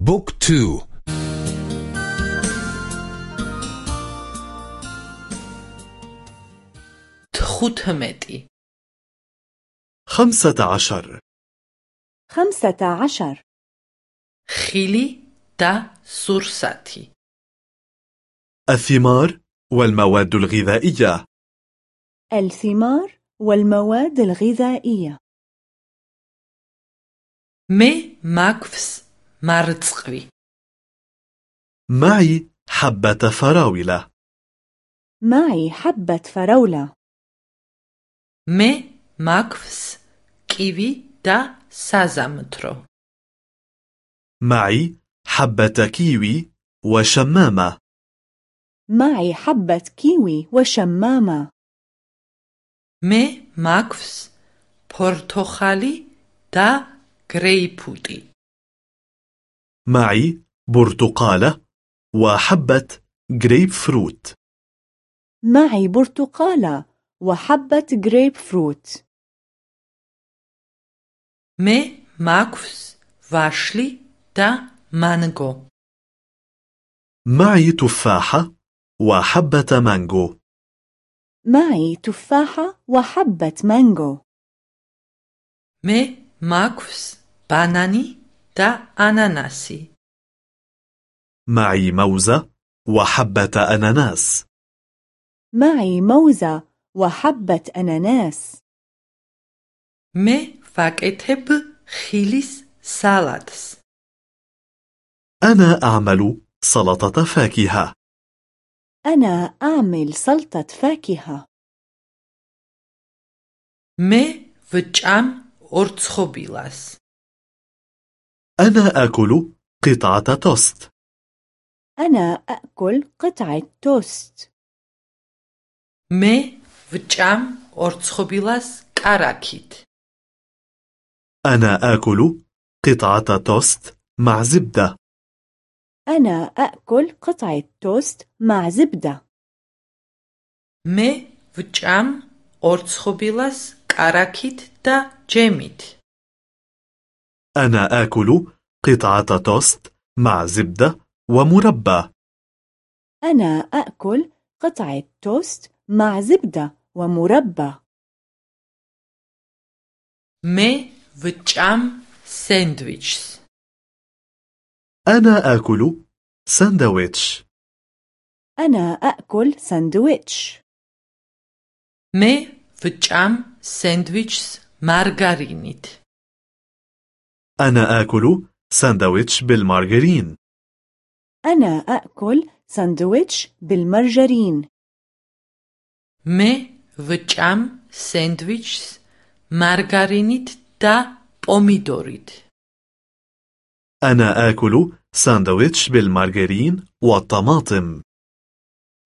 book2. თხუთმეტი. خمسة عشر. خمسة عشر. ხილი და სურსათი. الثمار والمواد الغذائية. الثمار والمواد الغذائية. مي ماكفس. مارتسقوي معي حبة فراولة. معي حبة فراولة. მე მაქვს კივი და საზამთრო. معي حبة كيوي وشمامة. معي حبة كيوي وشمامة. მე მაქვს ფორთოხალი და გრეიფრუტი معي برتقالة وحبة جريب فروت معي برتقالة وحبة جريب فروت მე მაქვს ვაშლი და მანგო معي تفاحة وحبة مانجو معي تفاحة وحبة مانجو მე მაქვს ბანანი და ანანასი معي موزة وحبة أناناس. معي موزة وحبة أناناس. მე ვაკეთებ ხილის სალათს أنا أعمل سلطة فاكهة. أنا أعمل سلطة فاكهة. მე ვჭამ ორცხობილას أنا آكل قطعة توست. أنا أأكل قطعة توست. მე ვჭამ ორცხობილას კარაქით أنا آكل قطعة توست مع زبدة. أنا أأكل قطعة توست مع زبدة. მე ვჭამ ორცხობილას კარაქით და ჯემით أنا آكل قطعة توست مع زبدة ومربى. أنا أأكل قطعة توست مع زبدة ومربى. მე ვჭამ სენდვიჩს أنا آكل ساندويتش. أنا أأكل ساندويتش. მე ვჭამ სენდვიჩს მარგარინით أنا آكل ساندويتش بالمارغرين أنا أأكل ساندويتش بالمرجرين مي وجام ساندويتشز مارغارينيت دا بوميدوريت أنا آكل ساندويتش بالمارغرين والطماطم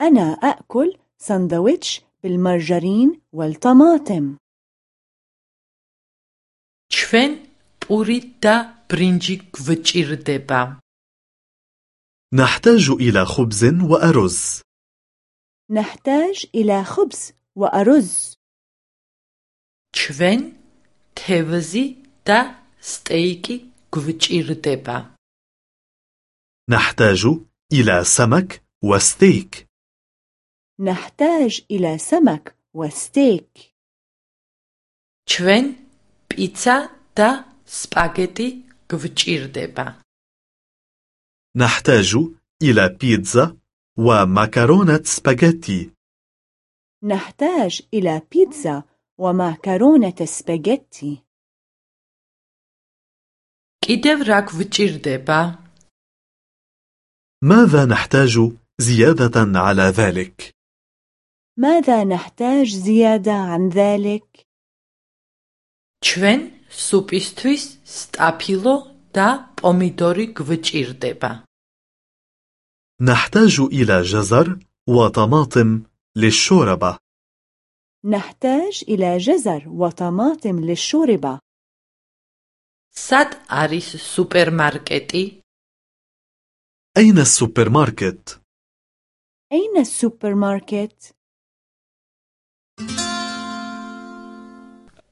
أنا أأكل ساندويتش بالمرجرين والطماطم ჩვენ პური და ბრინჯი გვჭირდება. نحتاج إلى خبز وأرز نحتاج إلى خبز وأرز ჩვენ თევზი და სტეიკი გვჭირდება. نحتاج إلى سمك وستيك نحتاج إلى سمك وستيك ჩვენ პიცა და სპაგეტი გვჭირდება. نحتاج إلى بيتزا ومكرونة سباجيتي نحتاج إلى بيتزا ومعكرونة سباجيتي კიდევ რა გვჭირდება? ماذا نحتاج زيادة على ذلك؟ ماذا نحتاج زيادة عن ذلك؟ ჩვენ სუპისთვის სტაფილო და პომიდორი გვჭირდება. نحتاج إلى جزر وطماطم للشوربة نحتاج إلى جزر وطماطم للشوربة სად არის სუპერმარკეტი? أين السوبر ماركت؟ أين السوبر